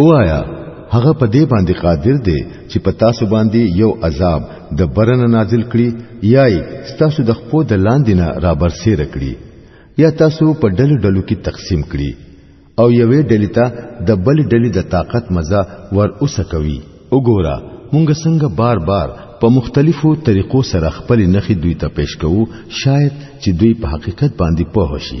اوایا هغه په دې باندې قادر دی چې په تاسو باندې یو عذاب د برنه نازل کړي یا تاسو د خپو د لاندې نه را برسېر کړي یا تاسو په ډلو ډلو کې تقسیم کړي او یوې ډلې ته د بل ډلې د طاقت مزه ور اوسه کوي وګوره مونږ څنګه بار بار په مختلفو طریقو سره خپل نخي دوی ته پیش کوو شاید چې دوی په حقیقت باندې پوه شي